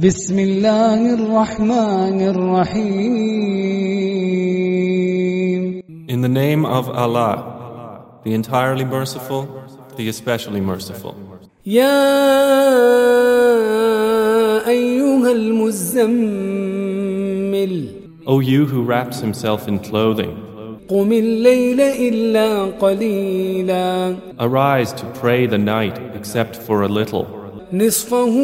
بسم الله الرحمن الرحيم In the name of Allah, the entirely merciful, the especially merciful. يا أيها المزمل O you who wraps himself in clothing, قم الليل إلا قليلا arise to pray the night except for a little, نصفه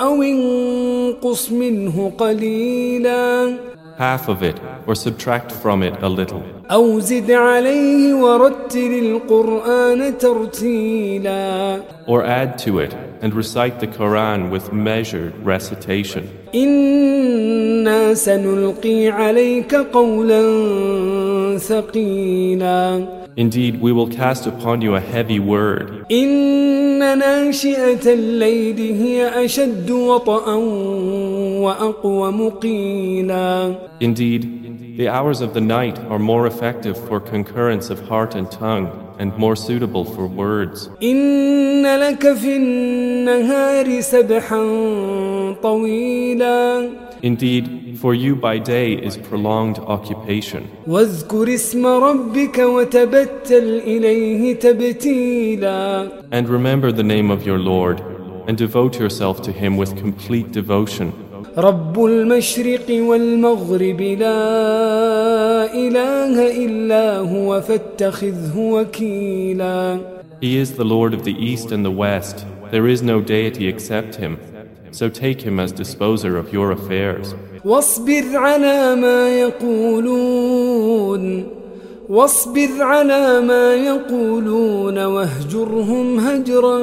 أو انقص منه قليلا half of it, or subtract from it a little, أو زد عليه ورتل القرآن ترتيلا or add to it and recite the Quran with measured recitation. إنا سنلقي عليك قولا ثقيلا Indeed, we will cast upon you a heavy word. Indeed, the hours of the night are more effective for concurrence of heart and tongue and more suitable for words. إن لك في النهار سبحا طويلا Indeed, for you by day is prolonged occupation. واذكر اسم ربك وتبتل إليه تبتيلا And remember the name of your Lord, and devote yourself to Him with complete devotion. رب المشرق والمغرب لا إله إلا هو فاتخذه وكيلا He is the Lord of the East and the West. There is no deity except Him. So take Him as disposer of your affairs. واصبر على ما يقولون واصبر على ما يقولون واهجرهم هجرا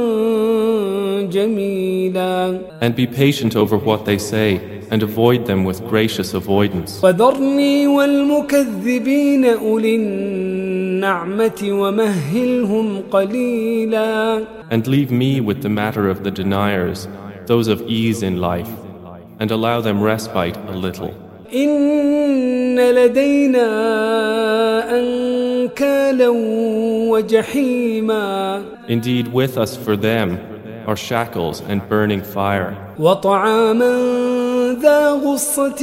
جميلا And be patient over what they say, and avoid them with gracious avoidance. وذرني والمكذبين أولي النعمة ومهلهم قليلا And leave me with the matter of the deniers, those of ease in life, and allow them respite a little. إن لدينا أنكالا وجحيما Indeed, with us for them are shackles and burning fire, وطعاما ذا غصة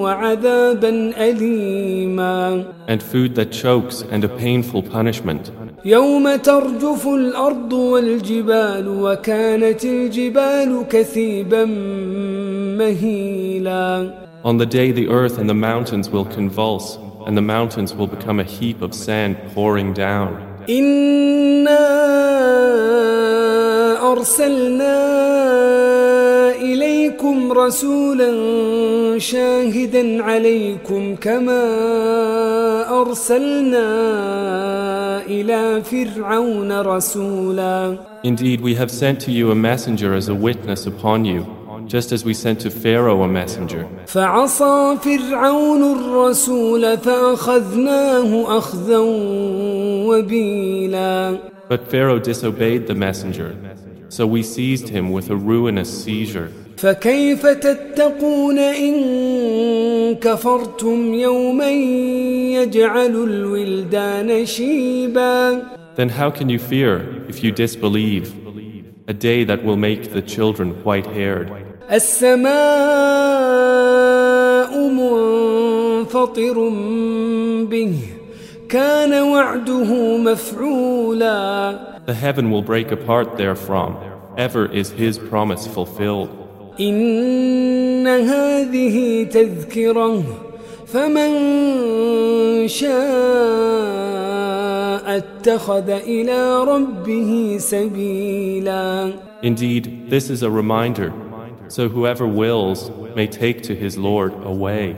وعذابا أليما and food that chokes and a painful punishment. يوم ترجف الأرض والجبال وكانت الجبال كثيبا مهيلا On the day the earth and the mountains will convulse, and the mountains will become a heap of sand pouring down. إنا أرسلنا إليكم رسولا شاهدا عليكم كما أرسلنا إلى فرعون رسولا Indeed, we have sent to you a messenger as a witness upon you, just as we sent to Pharaoh a messenger. فعصى فرعون الرسول فأخذناه أخذا وبيلا But Pharaoh disobeyed the messenger, so we seized him with a ruinous seizure. فكيف تتقون إن كفرتم يوما يجعل الولدان شيبا Then how can you fear if you disbelieve a day that will make the children white haired? السماء منفطر به كان وعده مفعولا The heaven will break apart therefrom. Ever is his promise fulfilled. إن هذه تذكرة فمن شاء اتخذ إلى ربه سبيلا Indeed, this is a reminder, so whoever wills may take to his Lord a way.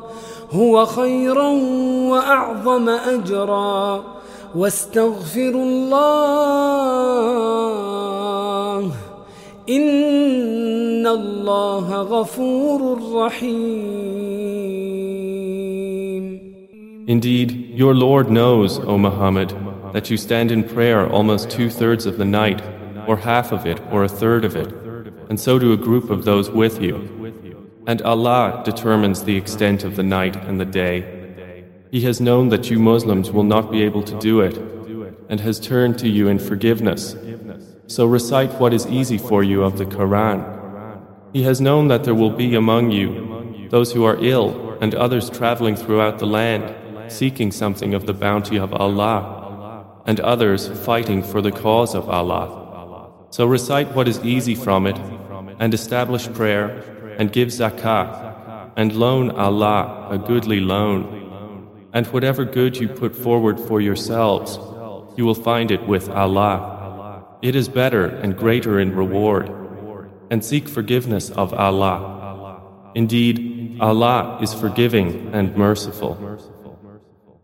هو خيرا وأعظم أجرا واستغفروا الله إن الله غفور رحيم Indeed, your Lord knows, O Muhammad, that you stand in prayer almost two thirds of the night, or half of it, or a third of it, and so do a group of those with you. And Allah determines the extent of the night and the day. He has known that you Muslims will not be able to do it, and has turned to you in forgiveness so recite what is easy for you of the Quran. He has known that there will be among you those who are ill and others traveling throughout the land, seeking something of the bounty of Allah, and others fighting for the cause of Allah. So recite what is easy from it, and establish prayer, and give zakah, and loan Allah a goodly loan. And whatever good you put forward for yourselves, you will find it with Allah. It is better and greater in reward. And seek forgiveness of Allah. Indeed, Allah is forgiving and merciful.